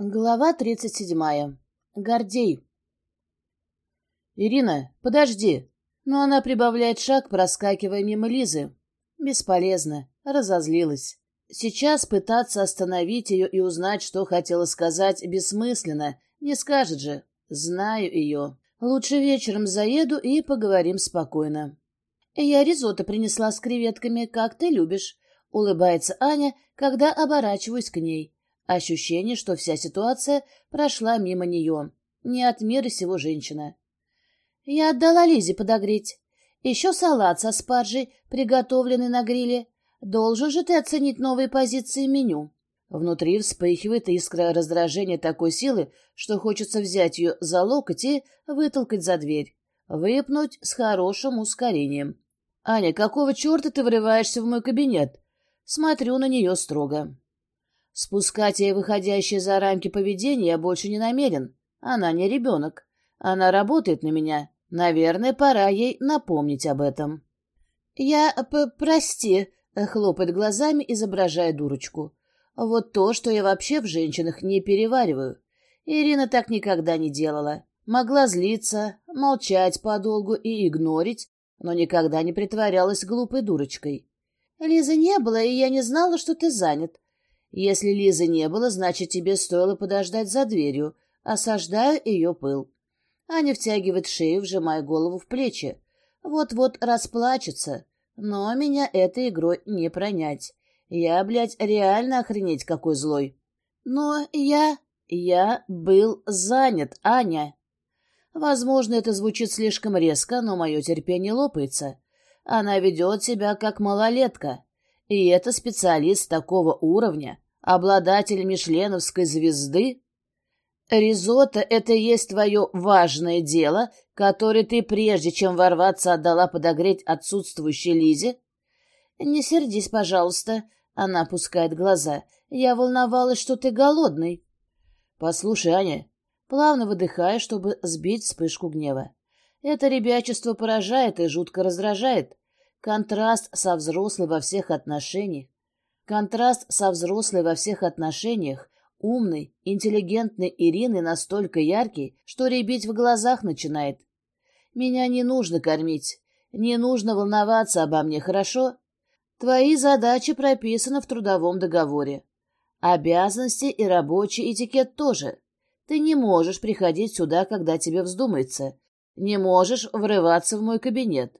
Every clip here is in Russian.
Глава тридцать седьмая. Гордей. «Ирина, подожди!» Но она прибавляет шаг, проскакивая мимо Лизы. Бесполезно. Разозлилась. Сейчас пытаться остановить ее и узнать, что хотела сказать, бессмысленно. Не скажет же. Знаю ее. Лучше вечером заеду и поговорим спокойно. «Я ризотто принесла с креветками, как ты любишь», — улыбается Аня, когда оборачиваюсь к ней. Ощущение, что вся ситуация прошла мимо нее. Не от мира сего женщина. Я отдала Лизе подогреть. Еще салат со спаржей, приготовленный на гриле. Должен же ты оценить новые позиции меню. Внутри вспыхивает искра раздражения такой силы, что хочется взять ее за локоть и вытолкать за дверь. Выпнуть с хорошим ускорением. «Аня, какого черта ты врываешься в мой кабинет?» Смотрю на нее строго. Спускать ей выходящее за рамки поведения я больше не намерен. Она не ребенок. Она работает на меня. Наверное, пора ей напомнить об этом. «Я... прости», — хлопает глазами, изображая дурочку. «Вот то, что я вообще в женщинах не перевариваю. Ирина так никогда не делала. Могла злиться, молчать подолгу и игнорить, но никогда не притворялась глупой дурочкой. Лизы не было, и я не знала, что ты занят. Если Лизы не было, значит, тебе стоило подождать за дверью. Осаждаю ее пыл. Аня втягивает шею, вжимая голову в плечи. Вот-вот расплачется. Но меня этой игрой не пронять. Я, блядь, реально охренеть какой злой. Но я... Я был занят, Аня. Возможно, это звучит слишком резко, но мое терпение лопается. Она ведет себя как малолетка. И это специалист такого уровня, обладатель мишленовской звезды? Ризотто — это есть твое важное дело, которое ты, прежде чем ворваться, отдала подогреть отсутствующей Лизе? Не сердись, пожалуйста. Она опускает глаза. Я волновалась, что ты голодный. Послушай, Аня, плавно выдыхая, чтобы сбить вспышку гнева. Это ребячество поражает и жутко раздражает. Контраст со взрослой во всех отношениях. Контраст со взрослой во всех отношениях, умной, интеллигентной Ирины настолько яркий, что ребить в глазах начинает. Меня не нужно кормить, не нужно волноваться обо мне, хорошо? Твои задачи прописаны в трудовом договоре. Обязанности и рабочий этикет тоже. Ты не можешь приходить сюда, когда тебе вздумается. Не можешь врываться в мой кабинет.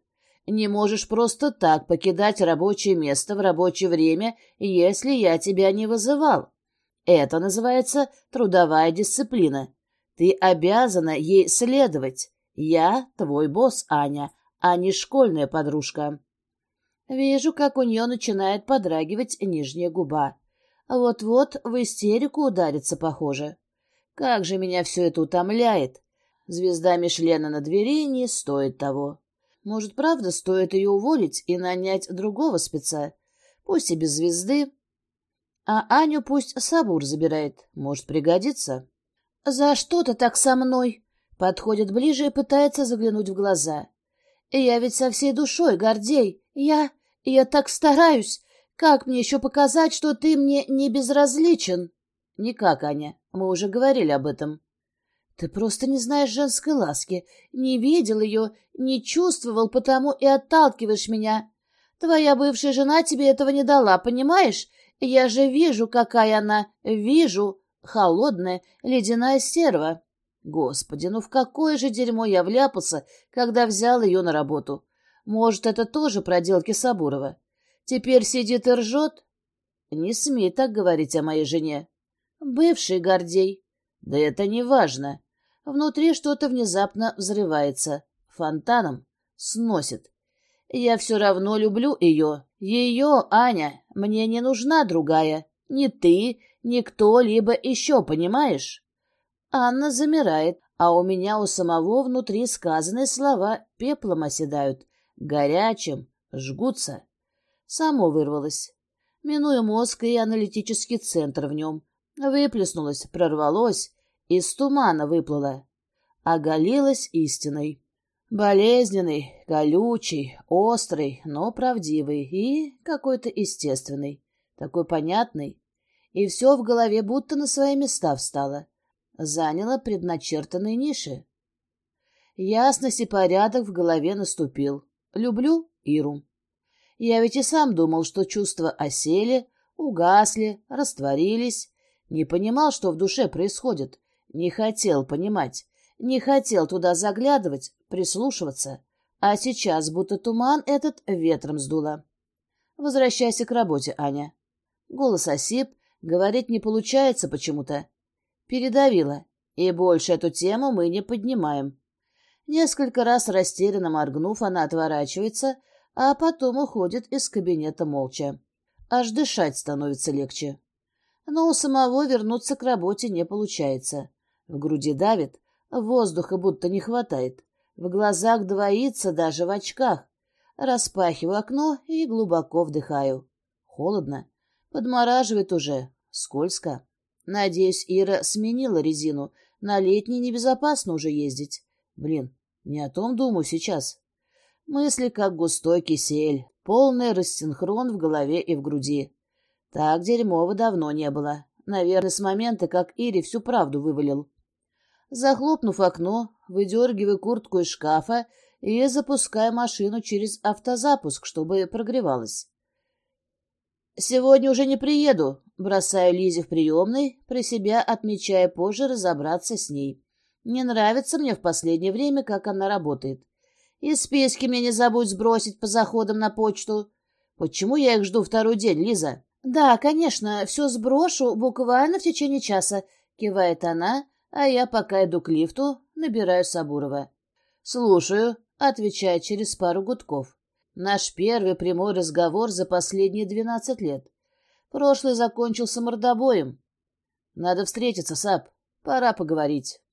Не можешь просто так покидать рабочее место в рабочее время, если я тебя не вызывал. Это называется трудовая дисциплина. Ты обязана ей следовать. Я твой босс, Аня, а не школьная подружка. Вижу, как у нее начинает подрагивать нижняя губа. Вот-вот в истерику ударится, похоже. Как же меня все это утомляет. Звезда Мишлена на двери не стоит того. Может, правда, стоит ее уволить и нанять другого спеца? Пусть и без звезды. А Аню пусть Сабур забирает. Может, пригодится. «За что ты так со мной?» Подходит ближе и пытается заглянуть в глаза. «Я ведь со всей душой, Гордей. Я... я так стараюсь. Как мне еще показать, что ты мне не безразличен?» «Никак, Аня. Мы уже говорили об этом». Ты просто не знаешь женской ласки, не видел ее, не чувствовал, потому и отталкиваешь меня. Твоя бывшая жена тебе этого не дала, понимаешь? Я же вижу, какая она, вижу, холодная, ледяная стерва. Господи, ну в какое же дерьмо я вляпался, когда взял ее на работу? Может, это тоже проделки Сабурова? Теперь сидит и ржет? Не смей так говорить о моей жене. Бывший Гордей. Да это не важно. Внутри что-то внезапно взрывается. Фонтаном. Сносит. Я все равно люблю ее. Ее, Аня. Мне не нужна другая. Ни ты, ни кто-либо еще, понимаешь? Анна замирает, а у меня у самого внутри сказанные слова пеплом оседают. Горячим, жгутся. Само вырвалось. Минуя мозг и аналитический центр в нем. Выплеснулось, прорвалось, из тумана выплыла, оголилась истиной. Болезненный, колючий, острый, но правдивый и какой-то естественный, такой понятный. и все в голове будто на свои места встало. Заняло предначертанные ниши. Ясность и порядок в голове наступил. Люблю Иру. Я ведь и сам думал, что чувства осели, угасли, растворились. Не понимал, что в душе происходит. Не хотел понимать. Не хотел туда заглядывать, прислушиваться. А сейчас будто туман этот ветром сдуло. Возвращайся к работе, Аня. Голос осип, говорить не получается почему-то. Передавила. И больше эту тему мы не поднимаем. Несколько раз растерянно моргнув, она отворачивается, а потом уходит из кабинета молча. Аж дышать становится легче. Но у самого вернуться к работе не получается. В груди давит, воздуха будто не хватает. В глазах двоится даже в очках. Распахиваю окно и глубоко вдыхаю. Холодно. Подмораживает уже. Скользко. Надеюсь, Ира сменила резину. На летний небезопасно уже ездить. Блин, не о том думаю сейчас. Мысли как густой кисель. Полный рассинхрон в голове и в груди. Так дерьмово давно не было. Наверное, с момента, как Ире всю правду вывалил. Захлопнув окно, выдергиваю куртку из шкафа и запускаю машину через автозапуск, чтобы прогревалась. «Сегодня уже не приеду», — бросаю Лизе в приемной, при себя отмечая позже разобраться с ней. Не нравится мне в последнее время, как она работает. И списки мне не забудь сбросить по заходам на почту. Почему я их жду второй день, Лиза? Да, конечно, все сброшу буквально в течение часа, кивает она, а я пока иду к лифту, набираю Сабурова. «Слушаю», — отвечает через пару гудков. Наш первый прямой разговор за последние двенадцать лет. Прошлый закончился мордобоем. Надо встретиться, Сап. Пора поговорить.